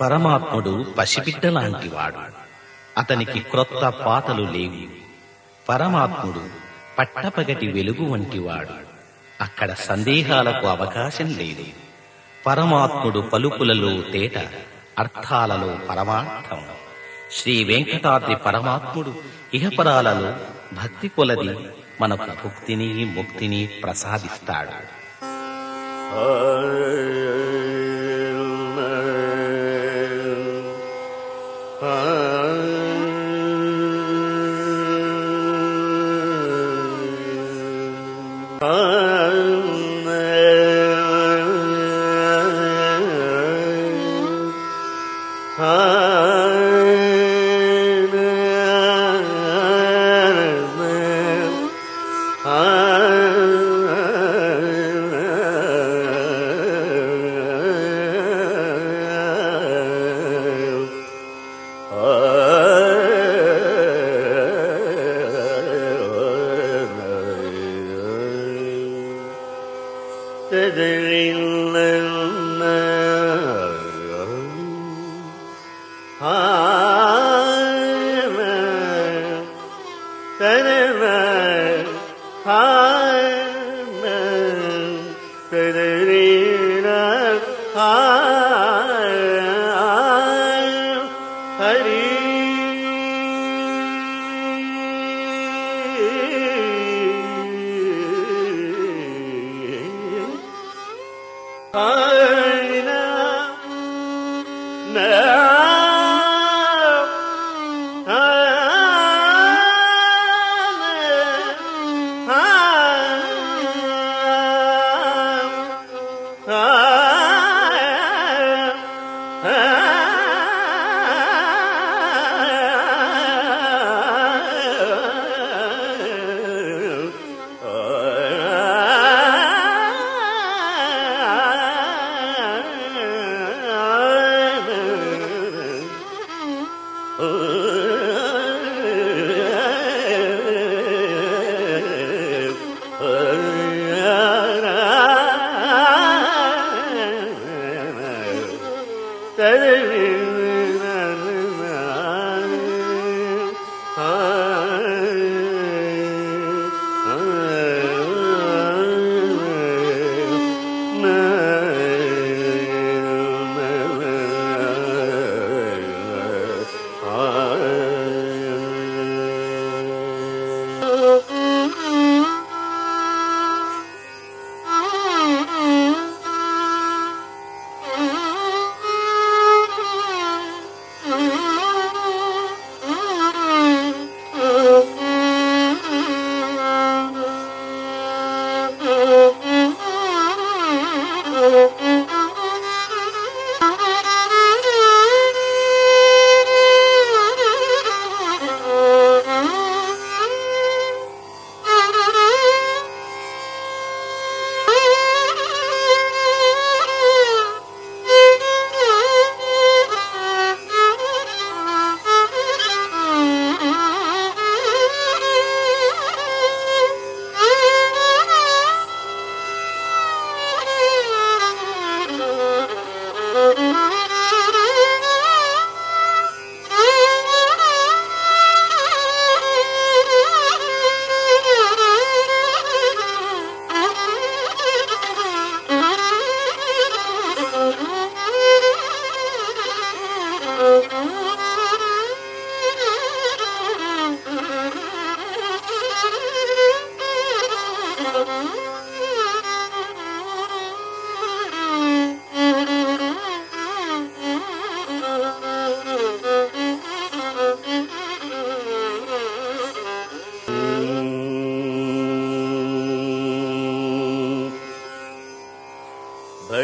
పరమాత్ముడు పసిబిడ్డలాంటివాడు. అతనికి క్రొత్త పాతలు లేవు. పరమాత్ముడు పట్టపగటి వెలుగు వంటివాడు. అక్కడ సందేహాలకు అవకాశం లేదు. పరమాత్ముడు పలుకులలో తేట అర్థాలలో పరమార్థం. శ్రీ వెంకటాద్రి పరమాత్ముడు ఇహపరాలలో భక్తి కొలది మనకు భుక్తిని ముక్తిని ప్రసాదిస్తాడు. திரில்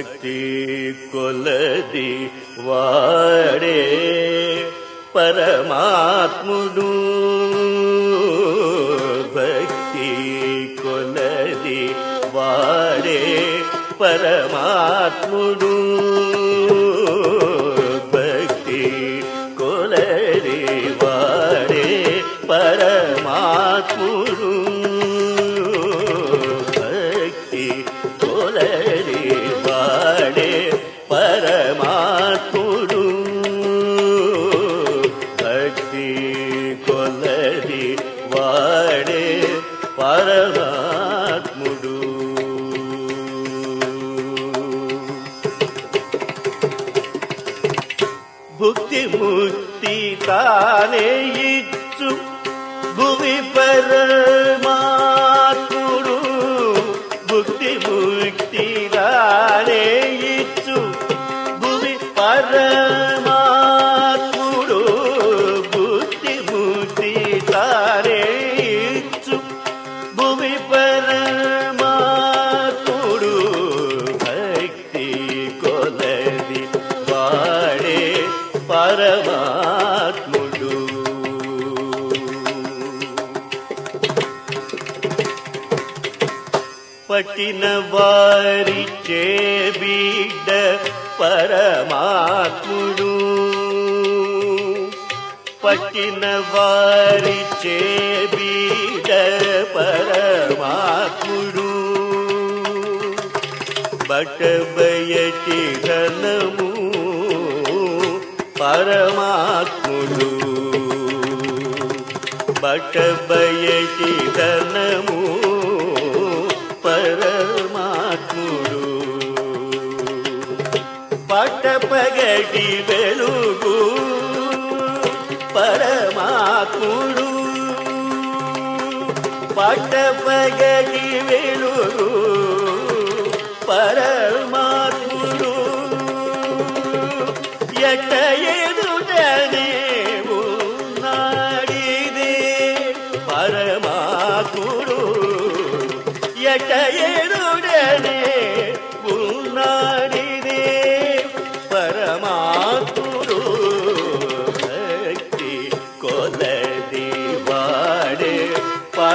భక్తి కొలది వాడే పరమాత్ముడు భక్తి కొలది వాడే పరమాత్ముడు వాడే పరమాత్ముడు. భుక్తి ముక్తి తానే ఇచ్చు భువి పరమాత్ముడు. భుక్తి ముక్తి తానే ఇచ్చు భువి పరమా పట్టిన వారిచ్చే బిడ్డ పరమాత్ముడు. పట్టిన వారిచ్చే బిడ్డ పరమాత్ముడు. బటబయటి ధనము పరమాత్ముడు. బటబయటి ధనము పట్టపగటి వెలుగు పరమాత్ముడు. పట్టపగటి వెలుగు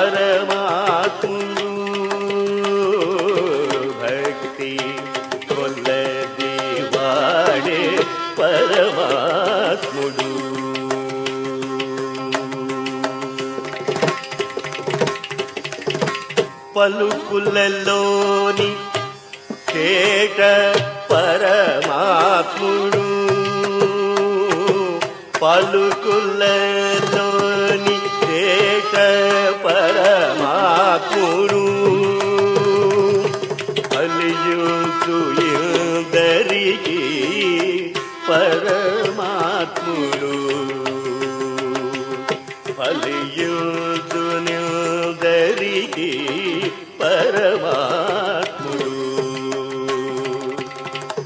పరమాత్ముడు భక్తి కొలది వాడే పరమాత్ముడు పలుకులలోని చేట పరమాత్ముడు. పలుకులలోని పరమాత్ముడు అలియుచు ఇందరికి పరమాత్ముడు. ఫలియుచు నిందరికి పరమాత్ముడు.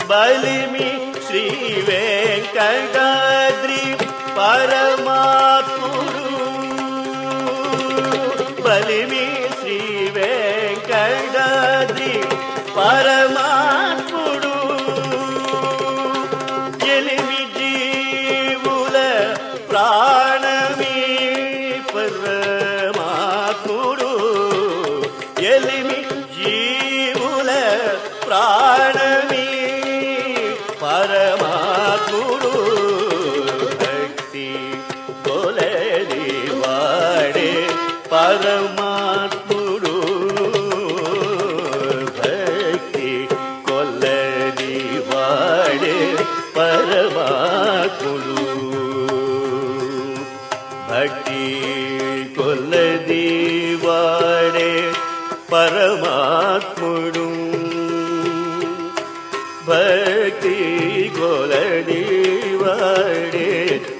బలిమి శ్రీ వెంకటాద్రి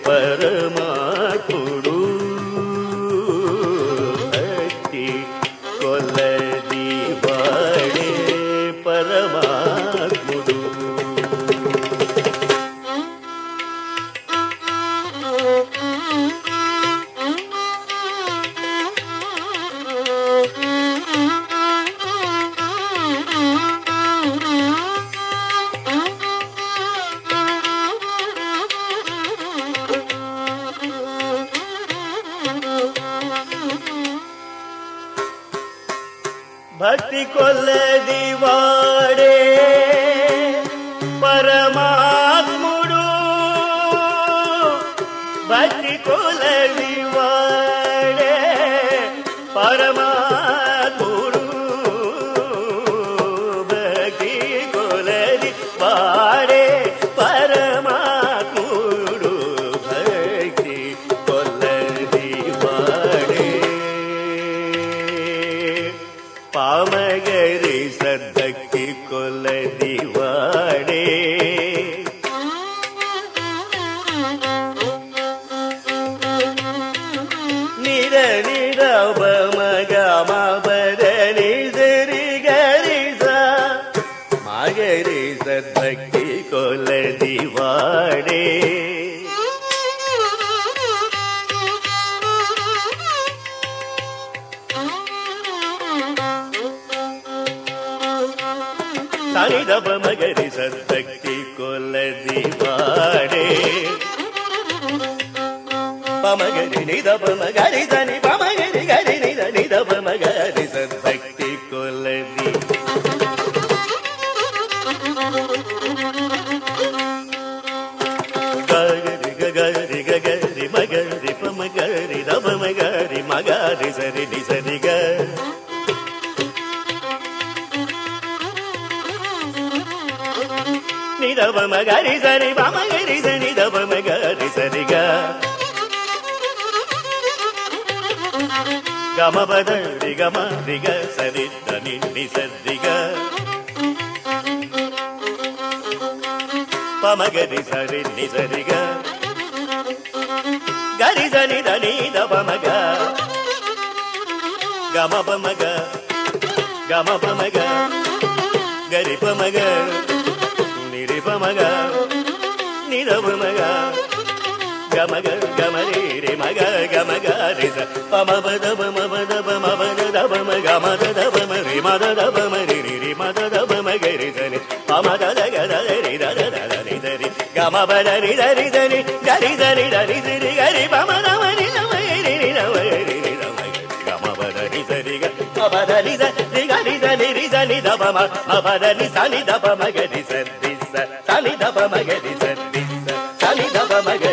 but భక్తి కొల్లది వాడే పరమాత్ముడు. భక్తి కొల్లది వాడే పరమాత్ముడు நல்லதே మగరి సద్భక్తి కొలది వాడే పమగరి నిద పమగరి దని పమగరి గరి నిద నిద పమగరి సద్భక్తి కొలది మగరి సరి పమగరి సరి దబ మగరి సరి గ గమ పద రి గమ రి గ సరి దని ని సరి గ పమగరి సరి ని ni da ma ga ga ma ga ga ma ri ri ma ga ga ma ga ri sa pa ma ba da ba ma ba da ba ma ba da da ba ma ga ma da da ba ma ri ma da da ba ma ri ri ri ma da da ba ma ga ri sa ni pa ma da da ga da ri da da da ri da ri ga ma ba da ri da ri da ri ga ri da ri da ri ri ga ri pa ma da ma ri da ma ri ri da ma ri ri da ma ga ma ba da ri da ri ga ma ba da ri da ri ga ri da ri ri da ni da ba ma ma ba da ni sa ni da ba ma ga ri sa ni sa ni da ba ma ga ri my god.